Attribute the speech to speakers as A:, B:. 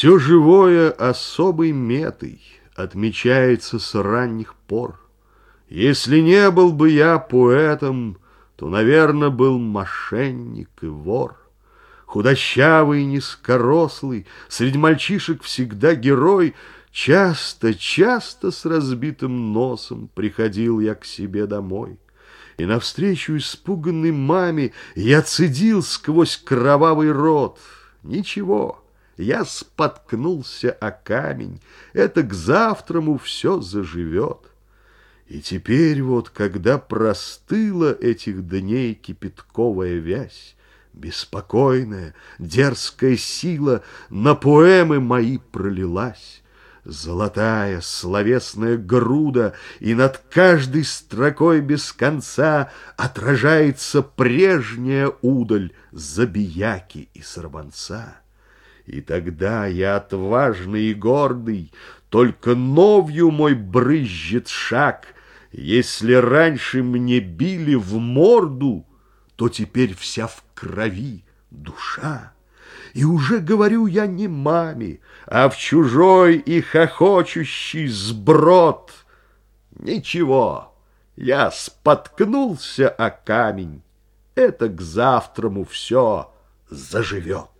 A: Все живое особой метой Отмечается с ранних пор. Если не был бы я поэтом, То, наверное, был мошенник и вор. Худощавый низкорослый, Среди мальчишек всегда герой, Часто, часто с разбитым носом Приходил я к себе домой. И навстречу испуганной маме Я цедил сквозь кровавый рот. Ничего, я споткнулся о камень, Это к завтраму все заживет. И теперь вот, когда простыла этих дней кипятковая вязь, Беспокойная, дерзкая сила на поэмы мои пролилась, Золотая словесная груда, и над каждой строкой без конца Отражается прежняя удаль забияки и сорванца. И тогда я отважный и гордый, Только новью мой брызжет шаг. Если раньше мне били в морду, То теперь вся в крови душа. И уже говорю я не маме, А в чужой и хохочущий сброд. Ничего, я споткнулся о камень, Это к завтраму все заживет.